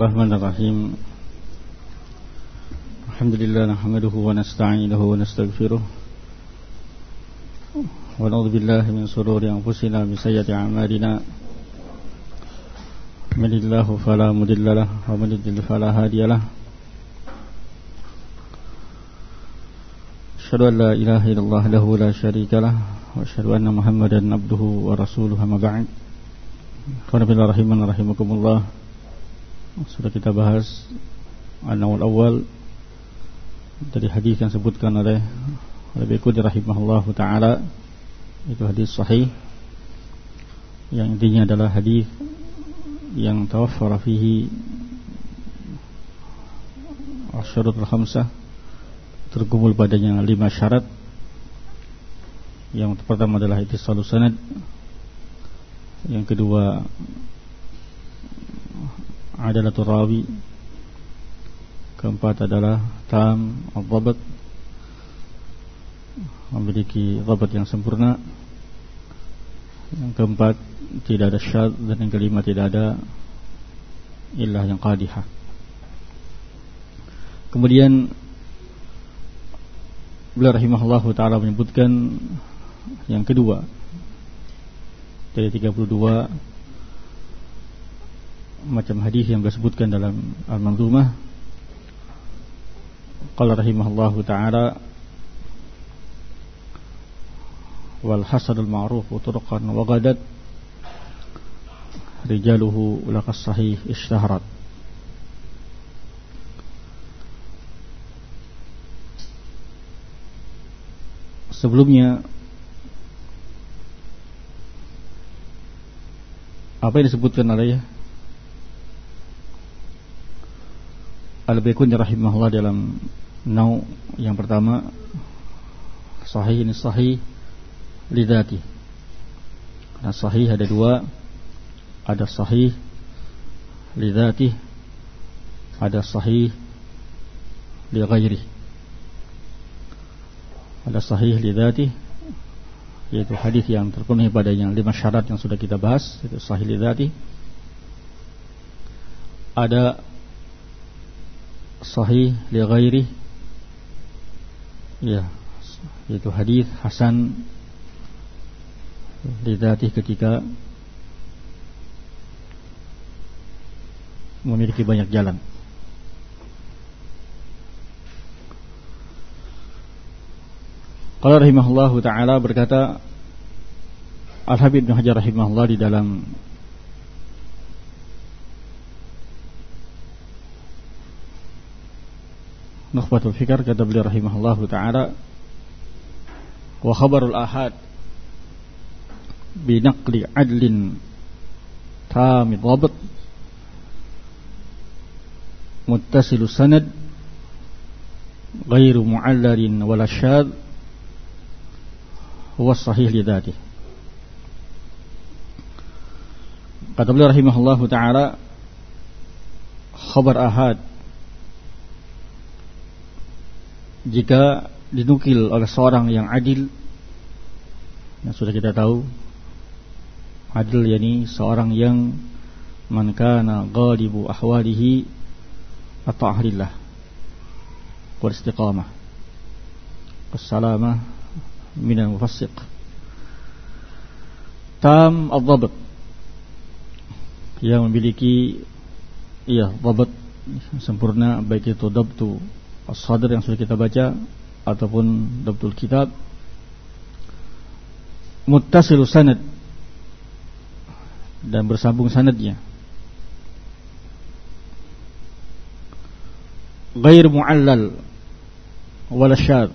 الرحمن الرحيم. الحمد لله نحمده ونستعينه ونستغفره. ونعوذ بالله من سرور أنفسنا من سيئة أعمالنا. من الله فلا مضل له ومن يضلل فلا هادي له. أشهد أن لا إله إلا الله له لا شريك له وأشهد أن محمدا عبده ورسوله أما بعد. Qanabillah rahiman rahimakumullah Sudah kita bahas An-Nawal awal Dari hadis yang disebutkan oleh Oleh Bekudi rahimahullah ta'ala. Itu hadis sahih. Yang intinya adalah hadis Yang tawaffara fihi Asyaratul khamsah Terkumpul padanya lima syarat. Yang pertama adalah itisalu sanad. Yang kedua adalah turawi keempat adalah tam al-dhabat. Memiliki dhabat yang sempurna. Yang keempat tidak ada syad dan yang kelima tidak ada ilah yang qadihah. Kemudian beliau rahimahullah taala menyebutkan yang kedua dari 32 macam hadis yang disebutkan dalam Al-Manzumah. Qala rahimahullahu taala wal hasadul ma'ruf wa turqan wa gadat rijaluhu lakas sahih ishtaharat sebelumnya Apa yang disebutkan oleh Al-Baikuni rahimahullah dalam nau yang pertama sahih ini sahih lidati. Karena sahih ada dua, ada sahih lidati, ada sahih li. Ada sahih lidati yaitu hadis yang terpenuhi padanya lima syarat yang sudah kita bahas itu sahih lidzati ada sahih li ghairi. Ya yaitu hadis hasan lidzati ketika memiliki banyak jalan. Qala rahimahullahu taala berkata Al-Habib bin Hajar rahimahullah di dalam Nukhbatul Fikar kata beliau rahimahullahu taala wa khabarul ahad bi naqli adlin tam dhabt muttasilu sanad غير معلل ولا شاذ sahih li dzatih. Kata beliau rahimahullahu taala khabar ahad jika dinukil oleh seorang yang adil yang sudah kita tahu adil yakni seorang yang man kana ghalibu ahwalihi atau ahlillah wal istiqamah wassalamah minal mufassiq. Tam al-dhabat yang memiliki iya dhabat sempurna baik itu dabtu as-sadr yang sudah kita baca ataupun dhabtul kitab. Muttasilu sanad. Dan bersambung sanadnya. Ghair muallal. Wala syadz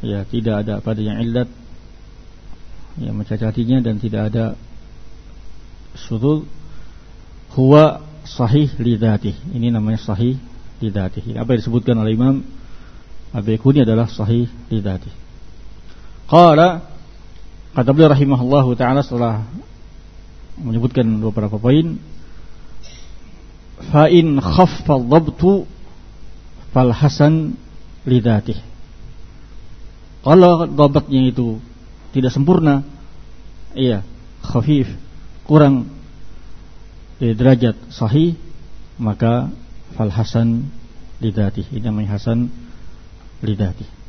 ya tidak ada padanya illat. Yang mencacatinya dan tidak ada sudul huwa sahih lidatih ini namanya sahih lidatih apa yang disebutkan oleh Imam Al-Baikuni adalah sahih lidatih qala kata beliau rahimahullah taala setelah menyebutkan beberapa poin fa in khaffa dhabtu fal hasan lidatih kalau dobatnya itu tidak sempurna, iya, khafif, kurang eh, derajat sahih, maka fal hasan lidati ini namanya hasan lidati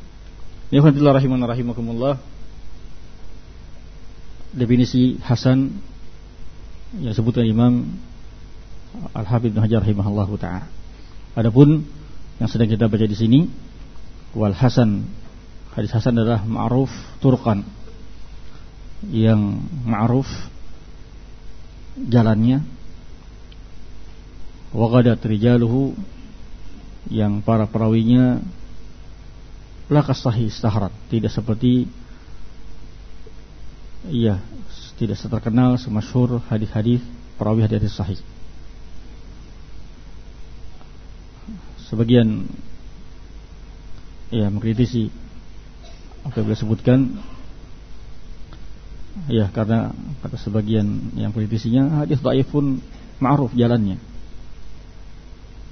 ya rahiman rahimakumullah. Definisi hasan yang disebutkan Imam Al-Habib Hajar rahimahullahu taala. Adapun yang sedang kita baca di sini wal hasan. Hadis hasan adalah ma'ruf turqan. Yang ma'ruf jalannya waqadat rijaluhu yang para perawinya lakas sahih istaharat tidak seperti iya tidak seterkenal semasyhur hadis-hadis perawi hadis sahih. Sebagian ya mengkritisi apa yang sebutkan. Ya karena kata sebagian yang kritisinya hadis dhaif pun ma'ruf jalannya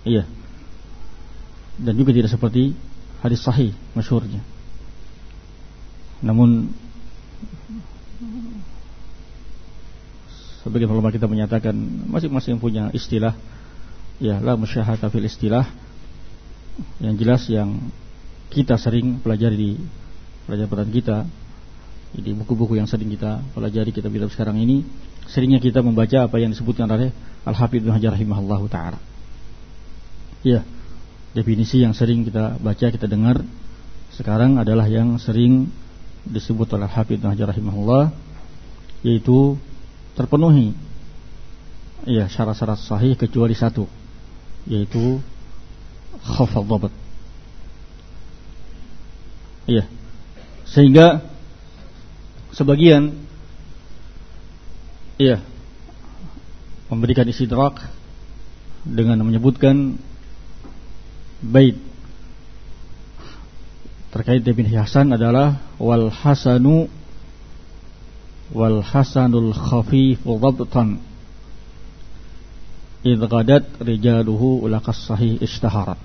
Iya. Dan juga tidak seperti hadis sahih masyhurnya. Namun sebagian ulama kita menyatakan masing-masing punya istilah ya la musyahata fil istilah yang jelas yang kita sering pelajari di pelajaran kita di buku-buku yang sering kita pelajari kita kitab sekarang ini seringnya kita membaca apa yang disebutkan oleh Al-Hafidz Hajar rahimahullahu taala Ya, definisi yang sering kita baca, kita dengar sekarang adalah yang sering disebut oleh Habib Hajar rahimahullah yaitu terpenuhi ya syarat-syarat sahih kecuali satu yaitu khafal dhabat. Iya. Sehingga sebagian iya memberikan istidrak dengan menyebutkan bait terkait definisi hasan adalah wal hasanu wal hasanul khafif dhabtan qadat rijaluhu ulakas sahih istaharat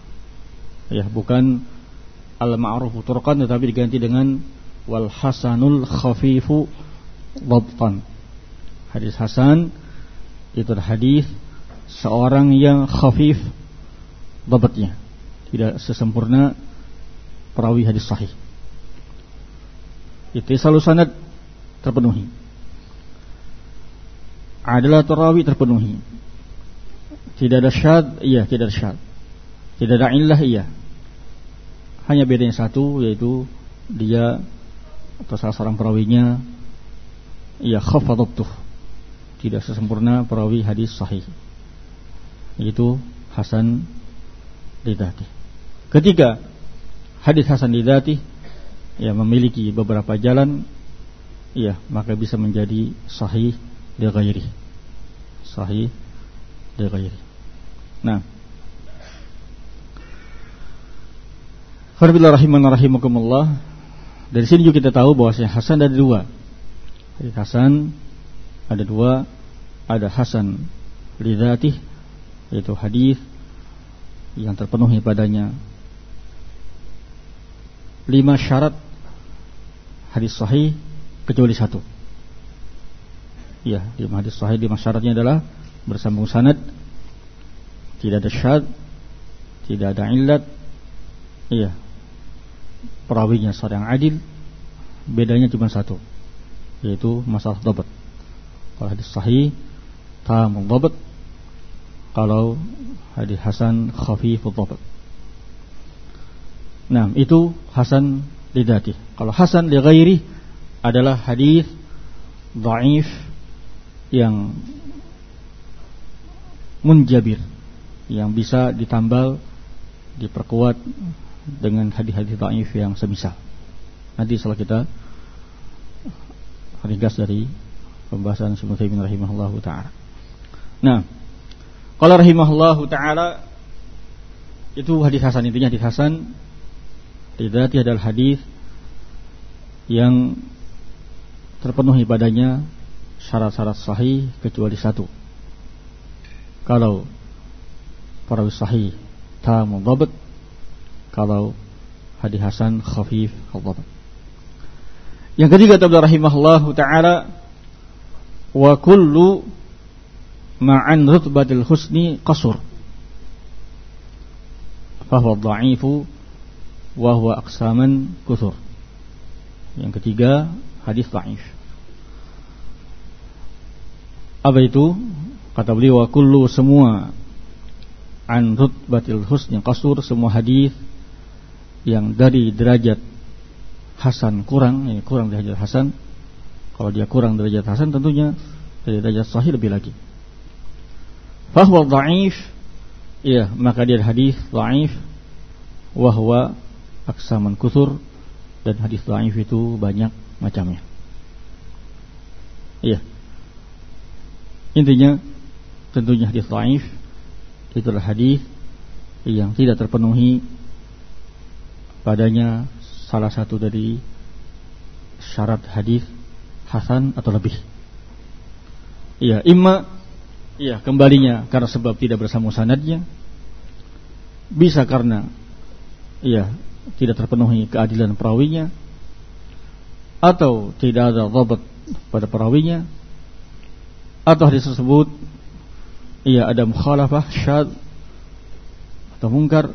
ya bukan al ma'ruf turqan tetapi diganti dengan wal hasanul khafifu dhabtan hadis hasan itu hadis seorang yang khafif dhabatnya tidak sesempurna perawi hadis sahih. selalu sanad terpenuhi. Adalah terawi terpenuhi. Tidak ada syad, iya tidak ada syad. Tidak ada illah, iya. Hanya bedanya satu yaitu dia atau salah seorang perawinya ia khafadabtuh. Tidak sesempurna perawi hadis sahih. Itu Hasan lidati. Ketika hadis hasan lidati ya memiliki beberapa jalan ya maka bisa menjadi sahih li ghairi. Sahih li ghairi. Nah, Alhamdulillah rahiman rahimakumullah. Dari sini juga kita tahu bahwasanya Hasan ada dua. Hadis Hasan ada dua, ada Hasan lidzatih yaitu hadis yang terpenuhi padanya lima syarat hadis sahih kecuali satu. Ya, lima hadis sahih lima syaratnya adalah bersambung sanad, tidak ada syad, tidak ada illat, iya, perawinya seorang adil, bedanya cuma satu, yaitu masalah dobat. Kalau hadis sahih, tamul dobat. Kalau hadis hasan khafifud dhabt. Nah, itu hasan lidati. Kalau hasan li adalah hadis dhaif yang munjabir yang bisa ditambal diperkuat dengan hadis-hadis dhaif yang semisal. Nanti setelah kita ringkas dari pembahasan Syaikhul Utsaimin rahimahullahu taala. Nah, Qala rahimahullahu taala itu hadis hasan intinya hadis hasan tidak adalah hadis yang terpenuhi padanya syarat-syarat sahih kecuali satu. Kalau perawi sahih tamu dhabt, kalau hadis hasan khafif dhabt. Yang ketiga tabla rahimahullahu taala wa kullu ma'an rutbatil husni qasur fahuwa dha'ifu wa huwa aqsaman kuthur. Yang ketiga, hadis dhaif. Apa itu? Kata beliau kullu semua an rutbatil husni qasur semua hadis yang dari derajat hasan kurang, ini kurang derajat hasan. Kalau dia kurang derajat hasan tentunya dari derajat sahih lebih lagi. Fahuwa dhaif Iya, maka dia hadis dhaif wa huwa aksaman kusur dan hadis dhaif itu banyak macamnya. Iya. Intinya tentunya hadis dhaif itu adalah hadis yang tidak terpenuhi padanya salah satu dari syarat hadis hasan atau lebih. Iya, imma iya kembalinya karena sebab tidak bersama sanadnya. Bisa karena iya tidak terpenuhi keadilan perawinya atau tidak ada dhabat pada perawinya atau hadis tersebut ia ada mukhalafah syad atau mungkar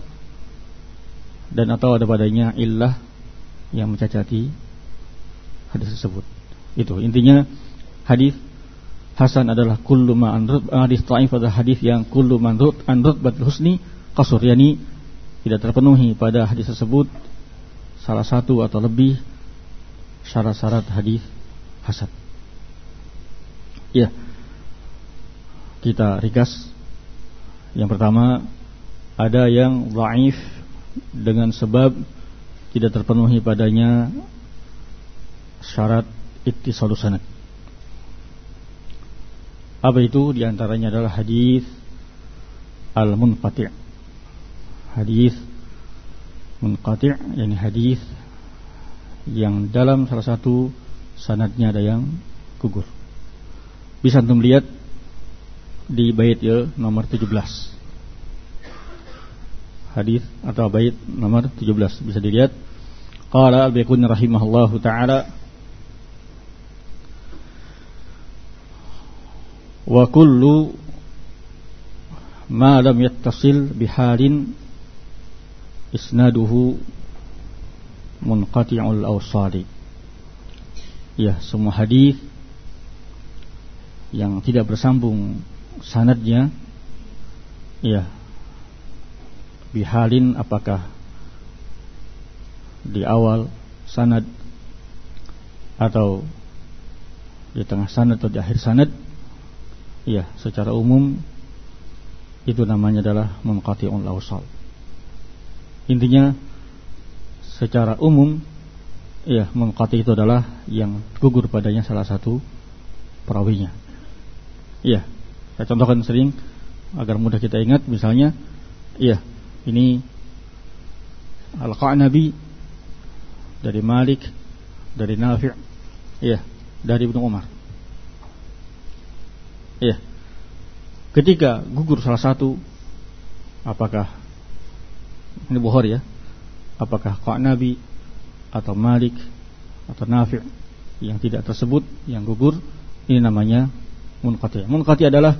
dan atau ada padanya illah yang mencacati hadis tersebut. Itu intinya hadis hasan adalah kullu ma anrut hadis dhaif adalah hadis yang kullu man anrut batul husni qasur yani tidak terpenuhi pada hadis tersebut salah satu atau lebih syarat-syarat hadis hasan. Ya kita ringkas. Yang pertama ada yang dhaif dengan sebab tidak terpenuhi padanya syarat ittisalus sanad. Apa itu? Di antaranya adalah hadis al-munqati'. Hadis munqati' yakni hadis yang dalam salah satu sanadnya ada yang gugur. Bisa antum lihat di bait ya nomor 17 hadis atau bait nomor 17 bisa dilihat. Qala al-baiquni rahimahullahu taala wa kullu ma lam yattasil bihalin isnaduhu munqati'ul awsali ya semua hadis yang tidak bersambung sanadnya ya bihalin apakah di awal sanad atau di tengah sanad atau di akhir sanad ya secara umum itu namanya adalah munqati'ul awsal intinya secara umum ya munqati itu adalah yang gugur padanya salah satu perawinya. Ya saya contohkan sering agar mudah kita ingat misalnya iya ini Al-Qa'nabi dari Malik dari Nafi' iya dari Ibnu Umar. Iya ketika gugur salah satu apakah ini Bukhari ya apakah Qa'nabi atau Malik atau Nafi' yang tidak tersebut yang gugur ini namanya munqati. Munqati adalah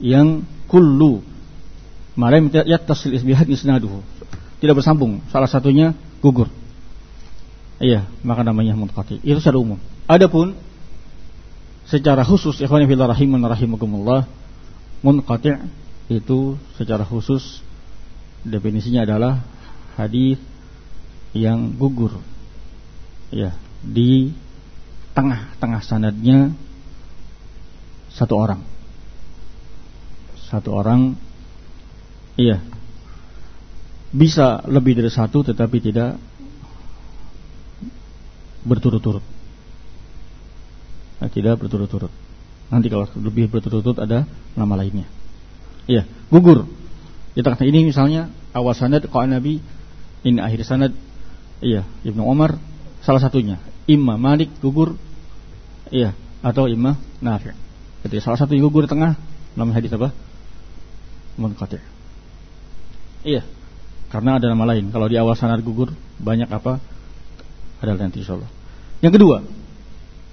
yang kullu malam yattasil isbihat isnaduhu. Tidak bersambung, salah satunya gugur. Iya, maka namanya munqati. Itu secara umum. Adapun secara khusus ikhwan fillah rahimun rahimakumullah munqati itu secara khusus definisinya adalah hadis yang gugur ya di tengah-tengah sanadnya satu orang. Satu orang iya bisa lebih dari satu tetapi tidak berturut-turut. Tidak berturut-turut. Nanti kalau lebih berturut-turut ada nama lainnya. Iya, gugur. Kita kata ini misalnya awal sanad qala Nabi ini akhir sanad iya Ibnu Umar salah satunya Imam Malik gugur iya atau Imam Nafi'. Ketika salah satu yang gugur di tengah, namanya hadis apa? Munqati. Iya. Karena ada nama lain. Kalau di awal sanad gugur, banyak apa? Ada nanti insyaallah. Yang kedua,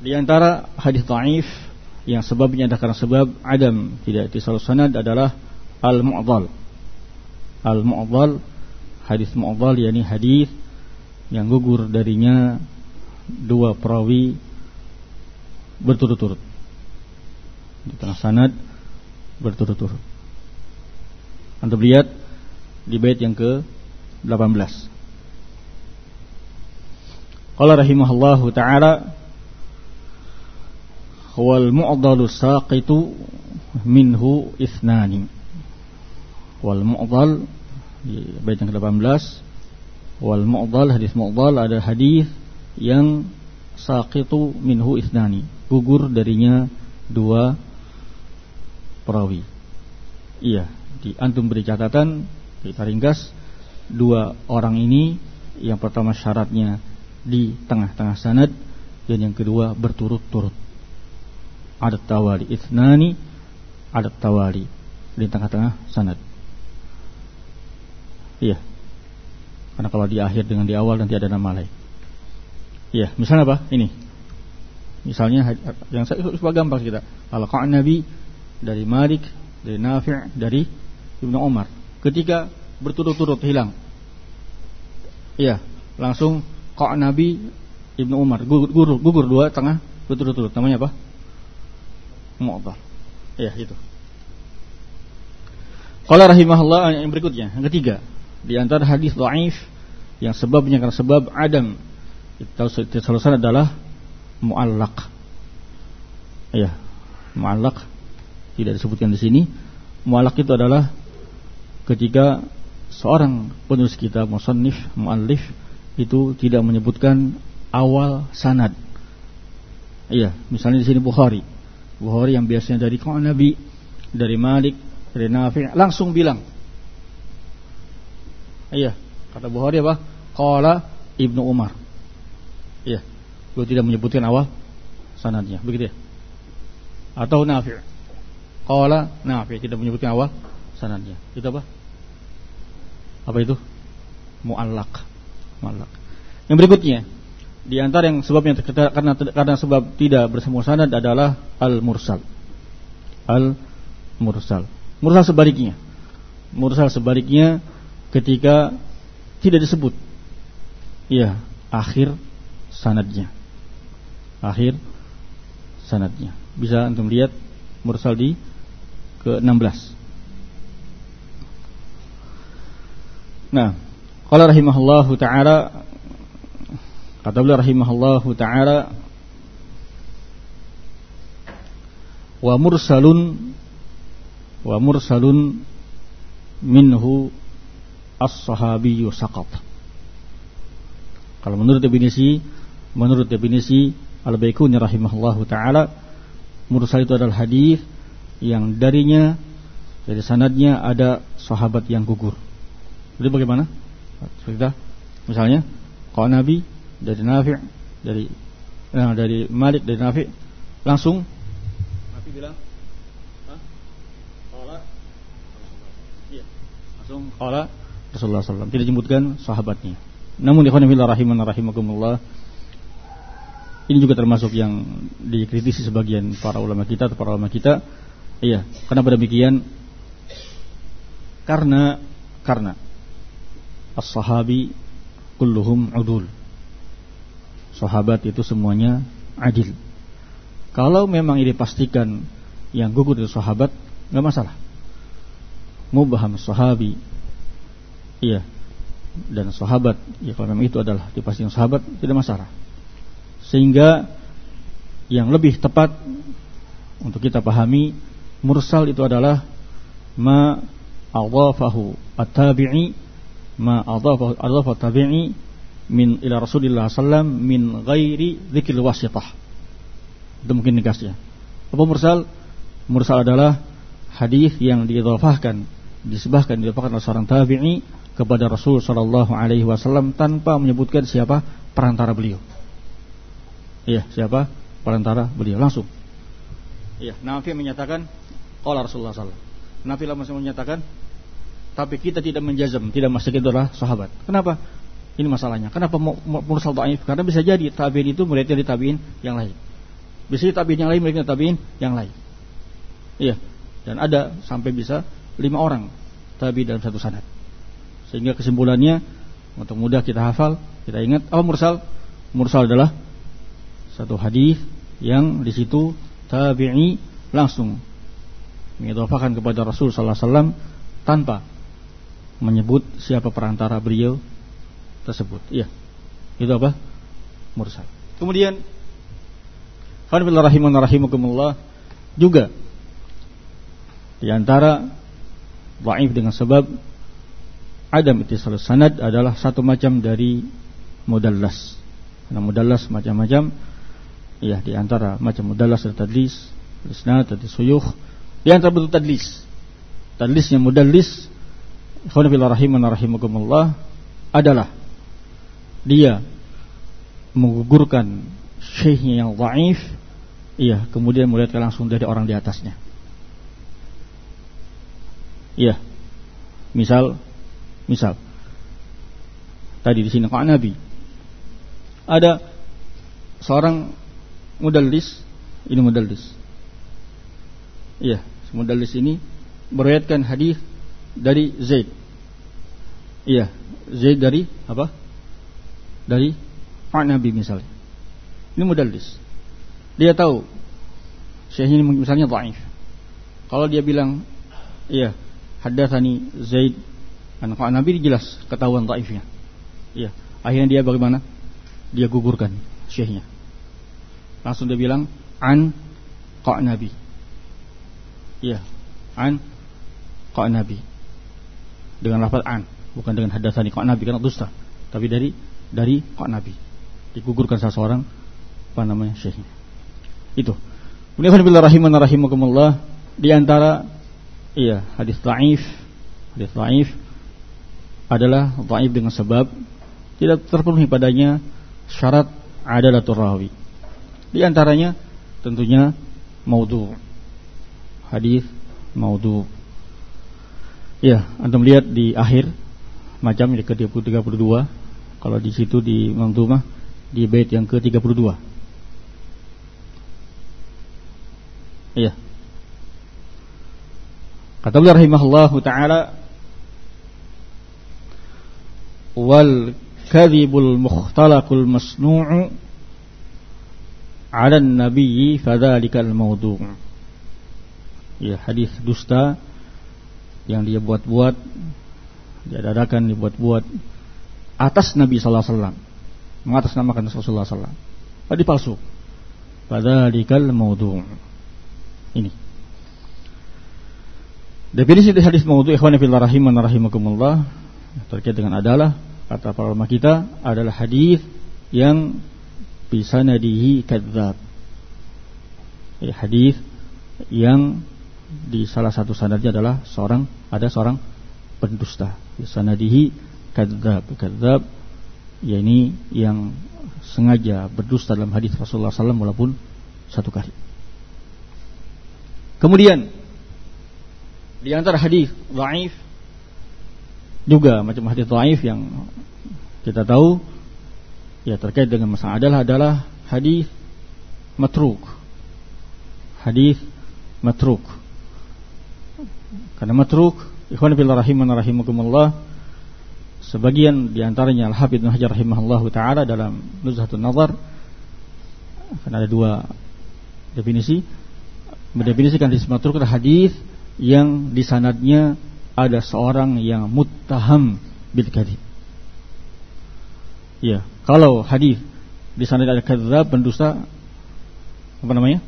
di antara hadis dhaif yang sebabnya ada karena sebab adam tidak ittisal sanad adalah al-mu'dhal. Al-mu'dhal hadis mu'dhal yakni hadis yang gugur darinya dua perawi berturut-turut di tengah sanad berturut-turut. Anda lihat di bait yang ke 18. Qala rahimahullahu taala wal mu'dalu saqitu minhu ithnani. Wal mu'dal bait yang ke-18 wal mu'dal hadis mu'dal ada hadis yang saqitu minhu isnani gugur darinya dua perawi. Iya di antum beri catatan kita ringkas dua orang ini yang pertama syaratnya di tengah-tengah sanad dan yang kedua berturut-turut. Ada tawali isnani ada tawali di tengah-tengah sanad iya karena kalau di akhir dengan di awal nanti ada nama lain. Ya, misalnya apa? Ini. Misalnya yang saya coba gampang kita. Kalau Nabi dari Malik, dari Nafi', dari Ibnu Umar. Ketika berturut-turut hilang. Iya, langsung kok Nabi Ibnu Umar gugur, gugur dua tengah berturut-turut. Namanya apa? Mu'tal. Iya, itu. Qala rahimahullah yang berikutnya, yang ketiga, di antara hadis dhaif yang sebabnya karena sebab adam itu solusi adalah muallak. Ya, muallak tidak disebutkan di sini. Muallak itu adalah ketika seorang penulis kitab musannif muallif itu tidak menyebutkan awal sanad. Iya, misalnya di sini Bukhari. Bukhari yang biasanya dari Nabi, dari Malik, dari Nafi' langsung bilang Iya, kata Bukhari apa? Qala Ibnu Umar. Iya. Beliau tidak menyebutkan awal sanadnya, begitu ya? Atau Nafi'. Qala Nafi' tidak menyebutkan awal sanadnya. Itu apa? Apa itu? Mu'allaq. Mu'allaq. Yang berikutnya, di antara yang sebabnya karena karena sebab tidak bersama sanad adalah al-mursal. Al-mursal. Mursal sebaliknya. Mursal sebaliknya ketika tidak disebut. Ya akhir sanadnya. Akhir sanadnya. Bisa antum lihat mursal di ke-16. Nah qala rahimahullahu taala kata beliau rahimahullahu taala wa mursalun wa mursalun minhu as-sahabiyyu saqat. Kalau menurut definisi menurut definisi Al-Baikuni rahimahullahu taala mursal itu adalah hadis yang darinya dari sanadnya ada sahabat yang gugur. Jadi bagaimana? Kita misalnya kalau Nabi dari Nafi' dari nah, dari Malik dari Nafi' langsung Nabi bilang Iya. Langsung qala Rasulullah SAW tidak disebutkan sahabatnya. Namun di rahiman rahimakumullah ini juga termasuk yang dikritisi sebagian para ulama kita atau para ulama kita. Iya, kenapa demikian? Karena karena as-sahabi kulluhum udul. Sahabat itu semuanya adil. Kalau memang ini pastikan yang gugur itu sahabat, nggak masalah. Mubaham sahabi Iya. Dan sahabat, ya kalau memang itu adalah dipastikan sahabat tidak masalah. Sehingga yang lebih tepat untuk kita pahami mursal itu adalah ma adhafahu at-tabi'i ma adhafahu adhafahu tabi'i min ila Rasulillah sallam min ghairi dzikril wasitah. Itu mungkin nikasnya. Apa mursal? Mursal adalah hadis yang diidhafahkan disebahkan didapatkan oleh seorang tabi'i kepada Rasul Shallallahu Alaihi Wasallam tanpa menyebutkan siapa perantara beliau. Iya, siapa perantara beliau langsung. Iya, Nafi menyatakan kalau Rasulullah Sallallahu. Nafi langsung menyatakan, tapi kita tidak menjazam, tidak masuk itu adalah sahabat. Kenapa? Ini masalahnya. Kenapa mursal dhaif? Karena bisa jadi tabiin itu murid dari tabiin yang lain. Bisa jadi tabiin yang lain muridnya tabiin yang lain. Iya. Dan ada sampai bisa lima orang tabi dalam satu sanad Sehingga kesimpulannya untuk mudah kita hafal, kita ingat apa mursal? Mursal adalah satu hadis yang di situ tabi'i langsung mengidhafakan kepada Rasul sallallahu alaihi wasallam tanpa menyebut siapa perantara beliau tersebut. Iya. Itu apa? Mursal. Kemudian Alhamdulillah juga di antara dhaif dengan sebab adam ittisal sanad adalah satu macam dari mudallas. Karena mudallas macam-macam ya di antara macam mudallas dan tadlis, isnad, tadlis suyukh, di antara bentuk tadlis. Tadlisnya mudallis Khonafillah rahiman rahimakumullah adalah dia menggugurkan syekhnya yang dhaif iya kemudian melihatkan langsung dari orang di atasnya iya misal misal tadi di sini kok Nabi ada seorang mudallis ini mudallis iya mudallis ini meriwayatkan hadis dari Zaid. Iya, Zaid dari apa? Dari Nabi misalnya. Ini mudallis. Dia tahu Syekh ini misalnya dhaif. Kalau dia bilang, iya, haddatsani Zaid an Pak Nabi jelas ketahuan dhaifnya. Iya, akhirnya dia bagaimana? Dia gugurkan syekhnya. Langsung dia bilang an Qa Nabi. Iya, an Qa Nabi dengan lafaz an, bukan dengan hadatsani kok Nabi karena dusta, tapi dari dari kok Nabi. Digugurkan seseorang apa namanya syekhnya. Itu. Kemudian rahiman rahimakumullah di antara iya hadis dhaif, hadis dhaif adalah dhaif dengan sebab tidak terpenuhi padanya syarat adalatul rawi. Di antaranya tentunya maudhu. Hadis maudhu Ya, antum lihat di akhir macam di ke-32 kalau di situ di Manzumah di bait yang ke-32. Iya. Kata beliau rahimahullahu taala wal kadhibul mukhtalaqul masnu'u 'ala an-nabiyyi fadzalikal mawdu'. Ya, hadis dusta yang dia buat-buat dia dadakan dibuat-buat atas Nabi sallallahu alaihi wasallam. Mengatasnamakan Rasulullah sallallahu alaihi palsu. Padzalikal maudhu' ini. Definisi dari hadis maudhu' ikhwan fillah rahiman rahimakumullah terkait dengan adalah kata para ulama kita adalah hadis yang bisa nadihi kadzab ya, hadis yang di salah satu sanadnya adalah seorang ada seorang pendusta. Di sanadihi kadzab. Kadzab yakni yang sengaja berdusta dalam hadis Rasulullah SAW walaupun satu kali. Kemudian di antara hadis dhaif juga macam hadis dhaif yang kita tahu ya terkait dengan masalah adalah adalah hadis matruk. Hadis matruk karena matruk, ikhwan fillah rahiman rahimakumullah, sebagian di antaranya Al-Hafidh Ibnu Hajar rahimahullah taala dalam Nuzhatun Nazar karena ada dua definisi mendefinisikan hadis matruk adalah hadis yang di sanadnya ada seorang yang muttaham bil kadhib. Ya, kalau hadis di sanad ada kadzab pendusta apa namanya?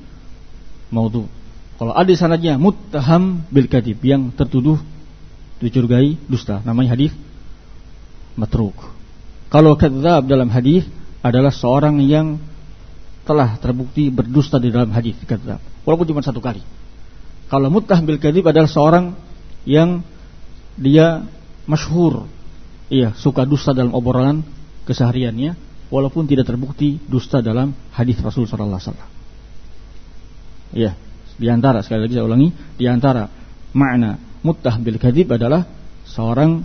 Maudhu. Kalau ada sanadnya muttaham bil kadib yang tertuduh dicurigai dusta, namanya hadis matruk. Kalau kadzab dalam hadis adalah seorang yang telah terbukti berdusta di dalam hadis kadzab, walaupun cuma satu kali. Kalau muttaham bil kadib adalah seorang yang dia masyhur, iya, suka dusta dalam obrolan kesehariannya walaupun tidak terbukti dusta dalam hadis Rasul sallallahu alaihi wasallam. Iya. Di antara sekali lagi saya ulangi, di antara makna muttah bil kadzib adalah seorang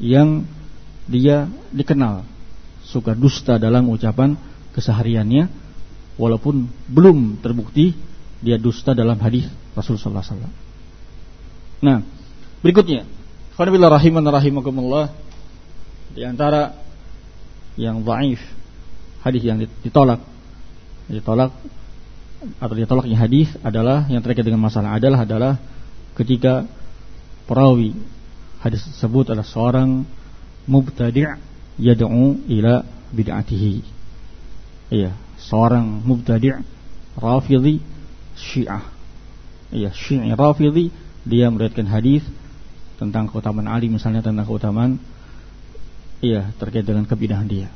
yang dia dikenal suka dusta dalam ucapan kesehariannya walaupun belum terbukti dia dusta dalam hadis Rasulullah SAW. Nah, berikutnya, Qanabillah rahiman rahimakumullah di antara yang dhaif hadis yang ditolak ditolak atau ditolaknya hadis adalah yang terkait dengan masalah adalah adalah ketika perawi hadis tersebut adalah seorang mubtadi' yad'u ila bid'atihi. Iya, seorang mubtadi' rafidhi Syiah. Iya, Syiah rafidhi dia meriwayatkan hadis tentang keutamaan Ali misalnya tentang keutamaan iya terkait dengan kebidahan dia.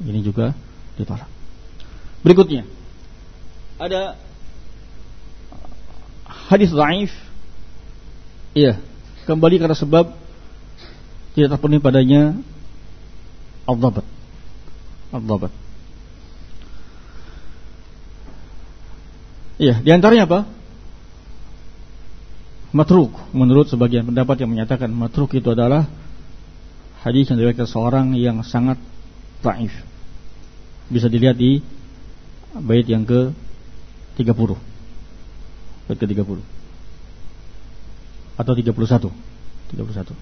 Ini juga ditolak. Berikutnya ada hadis dhaif. Iya, kembali karena sebab tidak terpenuhi padanya al-dhabat. Al-dhabat. Iya, di antaranya apa? Matruk. Menurut sebagian pendapat yang menyatakan matruk itu adalah hadis yang diriwayatkan seorang yang sangat taif. Bisa dilihat di bait yang ke 30 Bait ke 30 Atau 31 31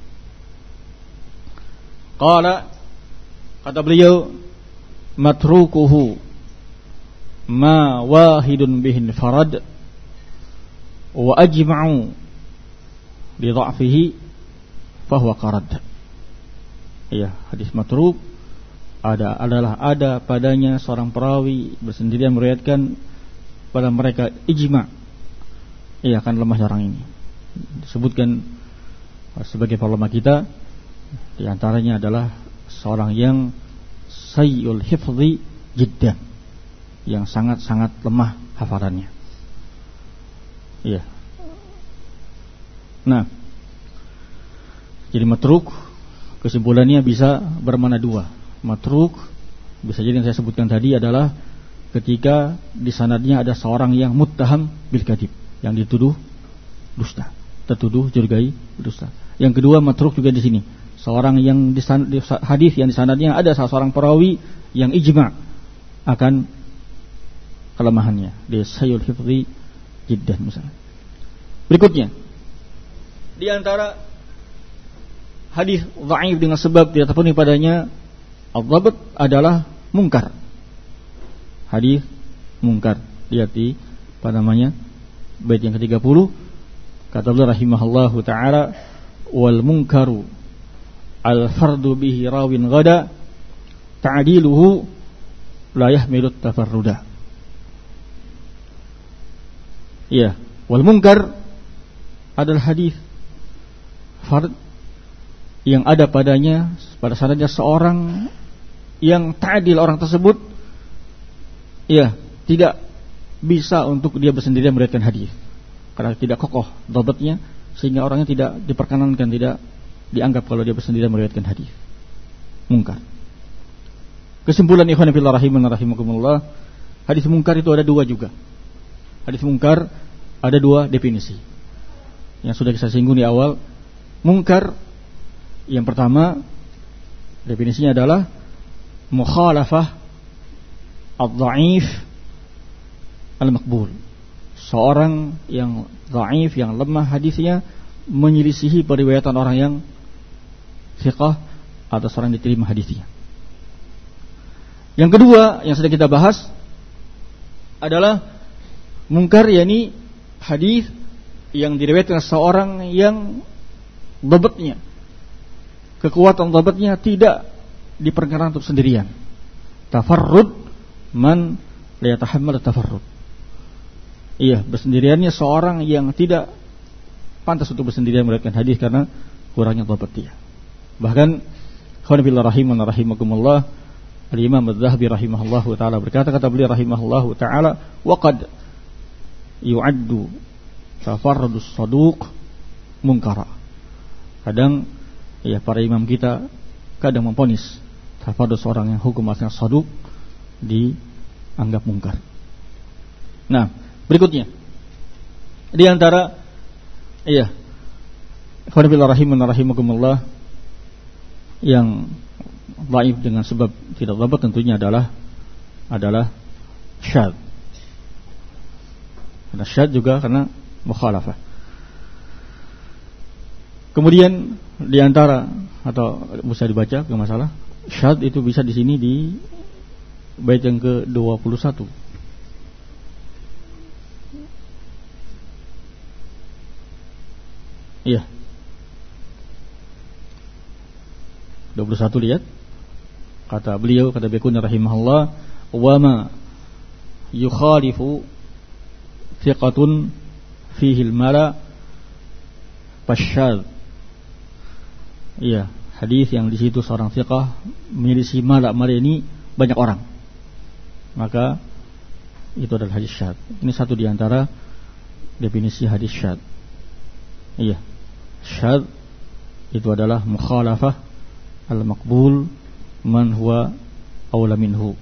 Qala Kata beliau Matrukuhu Ma wahidun bihin farad Wa ajma'u Lidha'fihi Fahuwa qarad Ya hadis matruk. Ada adalah ada padanya seorang perawi bersendirian meriwayatkan pada mereka ijma. Ia akan lemah orang ini. Disebutkan sebagai ulama kita di antaranya adalah seorang yang sayyul hifzi jiddan yang sangat-sangat lemah hafalannya. Iya nah jadi matruk kesimpulannya bisa bermana dua. Matruk bisa jadi yang saya sebutkan tadi adalah ketika di sanadnya ada seorang yang muttaham bil kadib yang dituduh dusta tertuduh jurgai dusta. Yang kedua matruk juga di sini. Seorang yang di, di hadis yang di sanadnya ada salah seorang perawi yang ijma akan kelemahannya. Di sayul hifzi jiddan misalnya. Berikutnya di antara hadis dhaif dengan sebab tidak terpenuhi padanya al adalah mungkar hadis mungkar. Lihat di apa namanya? Bait yang ke-30 kata beliau rahimahullahu taala wal munkaru al fardu bihi rawin gada ta'diluhu la yahmilu tafarruda. Iya, wal munkar adalah hadis fard yang ada padanya pada saatnya seorang yang ta'dil orang tersebut ya tidak bisa untuk dia bersendirian meriwayatkan hadis. Karena tidak kokoh dobatnya sehingga orangnya tidak diperkenankan tidak dianggap kalau dia bersendirian meriwayatkan hadis. Mungkar. Kesimpulan ikhwan fillah rahiman rahimakumullah hadis mungkar itu ada dua juga. Hadis mungkar ada dua definisi. Yang sudah kita singgung di awal mungkar yang pertama definisinya adalah mukhalafah al-dha'if al-makbul. Seorang yang dhaif, yang lemah hadisnya menyelisihi periwayatan orang yang fiqah atau seorang yang diterima hadisnya. Yang kedua yang sedang kita bahas adalah mungkar yakni hadis yang diriwayatkan seorang yang bebatnya kekuatan bebatnya tidak diperkenankan untuk sendirian. Tafarrud man liyatahammal tafarrud. Iya, bersendiriannya seorang yang tidak pantas untuk bersendirian meriwayatkan hadis karena kurangnya dhabat dia. Bahkan khawanabillah rahiman rahimakumullah Al-Imam Az-Zahabi rahimahullahu taala berkata kata beliau rahimahullahu taala wa qad yu'addu tafarrudus saduq munkara. Kadang ya para imam kita kadang memponis tafarrud seorang yang hukum asalnya saduq dianggap mungkar. Nah, berikutnya di antara iya Khawanabillah rahimun rahimakumullah yang baik dengan sebab tidak dapat tentunya adalah adalah syad. Karena syad juga karena mukhalafah. Kemudian di antara atau bisa dibaca ke masalah syad itu bisa di sini di bait yang ke-21. Iya. 21 lihat. Kata beliau kata Bekun rahimahullah wa ma yukhalifu thiqatun fihi al-mala fasyad Iya, hadis yang di situ seorang fiqah milisi malak mala ini banyak orang. Maka itu adalah hadis syad. Ini satu di antara definisi hadis syad. Iya. Syad itu adalah mukhalafah al-maqbul man huwa awla minhu.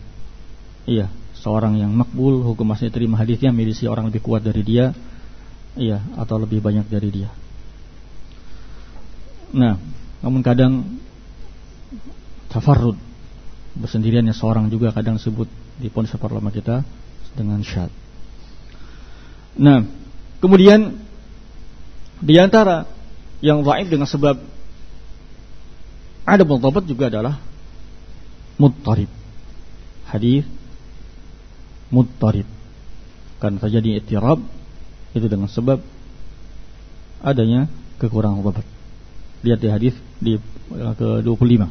Iya, seorang yang makbul hukum masih terima hadisnya milisi orang lebih kuat dari dia. Iya, atau lebih banyak dari dia. Nah, namun kadang tafarrud bersendiriannya seorang juga kadang sebut di pondok parlamen kita dengan syad. Nah, kemudian di antara yang dhaif dengan sebab ada mudhabat juga adalah muttarib. Hadis muttarib. Kan terjadi ittirab itu dengan sebab adanya kekurangan dhabat. Lihat di hadis di uh, ke 25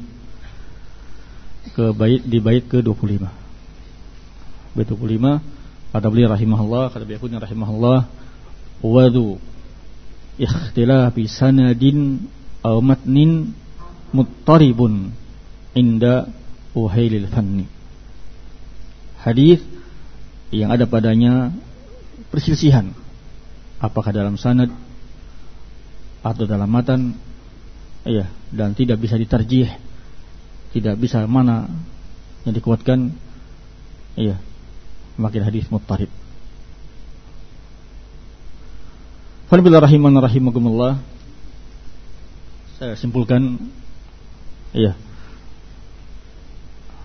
ke bait di bait ke 25 bait 25 kata beliau rahimahullah kata beliau rahimahullah. Wadu ikhtilafi sanadin aw matnin muttaribun inda uhailil fanni. Hadis yang ada padanya perselisihan. Apakah dalam sanad atau dalam matan Iya, dan tidak bisa diterjih, tidak bisa mana yang dikuatkan. Iya, makin hadis muttarib. Alhamdulillah rahiman rahimakumullah. Saya simpulkan iya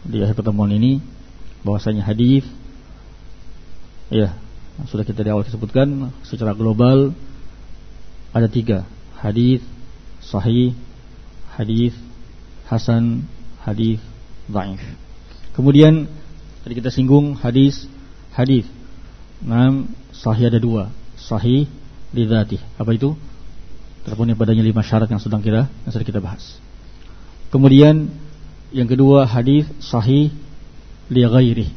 di akhir pertemuan ini bahwasanya hadis iya sudah kita di awal disebutkan secara global ada tiga hadis sahih hadis hasan, hadis dhaif. Kemudian tadi kita singgung hadis hadis. Nam sahih ada dua, sahih lidzati. Apa itu? Terpenuhi padanya lima syarat yang sedang kita yang sedang kita bahas. Kemudian yang kedua hadis sahih li ghairi.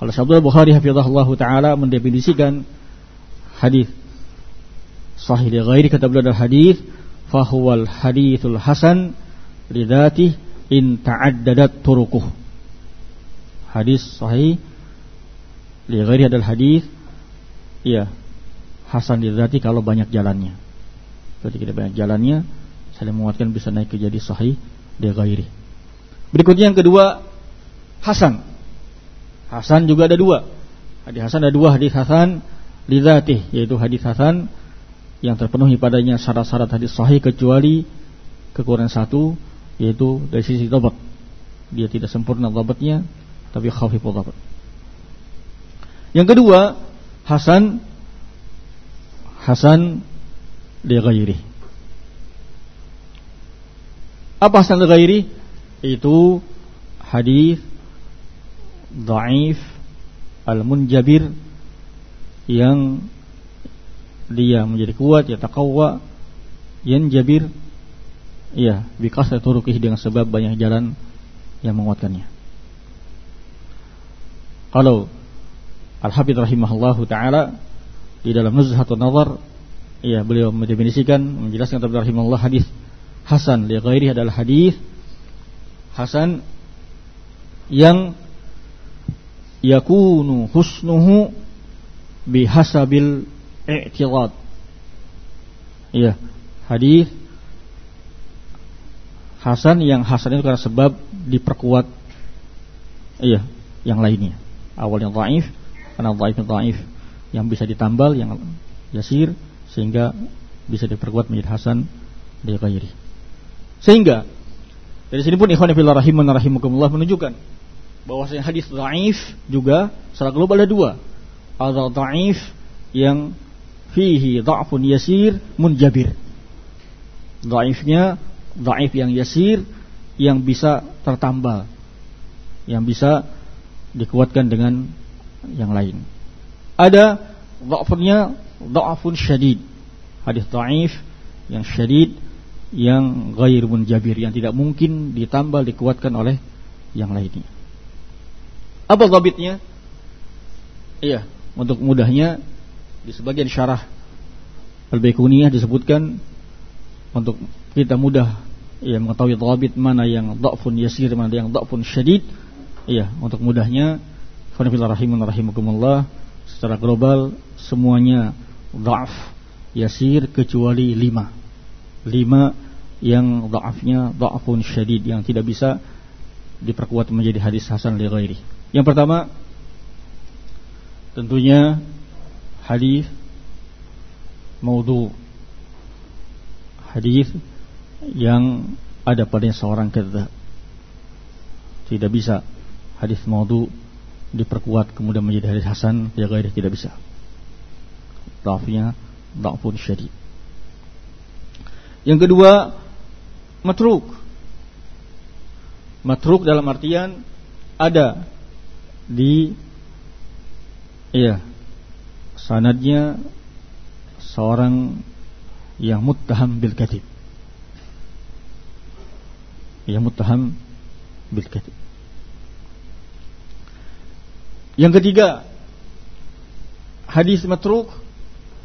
Kalau Syaikhul Bukhari hafizahullah taala mendefinisikan hadis sahih li ghairi kata beliau adalah hadis fahuwal hadithul hasan lidati in ta'addadat turukuh hadis sahih li ghairi adalah hadis ya hasan lidati kalau banyak jalannya. Ketika banyak jalannya saling menguatkan bisa naik ke jadi sahih li ghairi. Berikutnya yang kedua hasan. Hasan juga ada dua. Hadis hasan ada dua hadis hasan lidati yaitu hadis hasan yang terpenuhi padanya syarat-syarat hadis sahih kecuali kekurangan satu yaitu dari sisi dhabat. Dia tidak sempurna dhabatnya tapi khafiful dhabat. Yang kedua, hasan hasan li ghairi. Apa hasan li ghairi? Itu hadis dhaif al-munjabir yang dia menjadi kuat ya taqawwa jabir ya bikas turukih dengan sebab banyak jalan yang menguatkannya. Kalau Al-Habib rahimahullah taala di dalam Nuzhatun Nazar ya beliau mendefinisikan menjelaskan tentang rahimahullah hadis hasan li ghairi adalah hadis hasan yang yakunu husnuhu bihasabil i'tirad. Iya, hadis hasan yang hasan itu karena sebab diperkuat iya, yang lainnya. Awalnya dhaif, karena dhaif yang bisa ditambal yang yasir sehingga bisa diperkuat menjadi hasan di ghairi. Sehingga dari sini pun ikhwan fillah rahiman rahimakumullah menunjukkan bahwasanya hadis dhaif juga secara global ada dua. Ada dhaif yang fihi dha'fun yasir munjabir. Dhaifnya dhaif yang yasir yang bisa tertambal, yang bisa dikuatkan dengan yang lain. Ada dha'funnya dha'fun syadid. Hadis dhaif yang syadid yang ghair munjabir yang tidak mungkin ditambal dikuatkan oleh yang lainnya. Apa dhabitnya? Iya, untuk mudahnya di sebagian syarah Al-Baikuniyah disebutkan untuk kita mudah ya mengetahui dhabit mana yang dhafun yasir mana yang dhafun syadid iya untuk mudahnya. Fanafillah rahimun rahimakumullah secara global semuanya dhaf yasir kecuali lima. Lima yang dhafnya dhafun syadid yang tidak bisa diperkuat menjadi hadis hasan li ghairi. Yang pertama tentunya hadis maudhu hadis yang ada pada seorang kata tidak bisa. Hadis maudhu diperkuat kemudian menjadi hadis hasan ya gairah tidak bisa. Dhafnya dhafun syadid. Yang kedua matruk. Matruk dalam artian ada di iya sanadnya seorang yang muttaham bil kadib yang muttaham bil kadib yang ketiga hadis matruk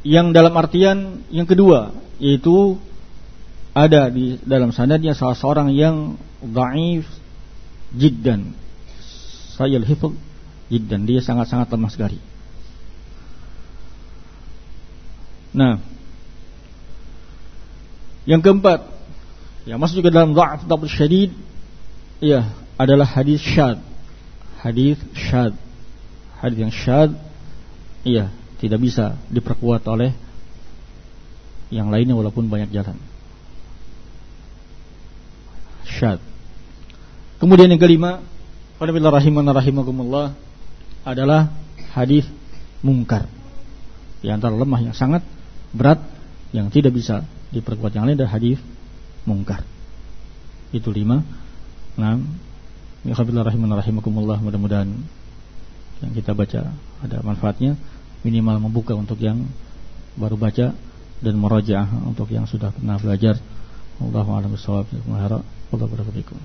yang dalam artian yang kedua yaitu ada di dalam sanadnya salah seorang yang dhaif jiddan. Sayal hifz jiddan. Dia sangat-sangat lemah sekali Nah, yang keempat, yang masuk juga dalam dha'af dha'af syadid, ya adalah hadis syad. Hadis syad. Hadis yang syad, iya tidak bisa diperkuat oleh yang lainnya walaupun banyak jalan. Syad. Kemudian yang kelima, pada rahiman rahimakumullah adalah hadis mungkar. Di antara lemah yang sangat berat yang tidak bisa diperkuat yang lain adalah hadis mungkar. Itu lima. Nah, ya rahiman rahimakumullah mudah-mudahan yang kita baca ada manfaatnya minimal membuka untuk yang baru baca dan merajaah untuk yang sudah pernah belajar. Allahu a'lam bishawab. Allah berkatikum.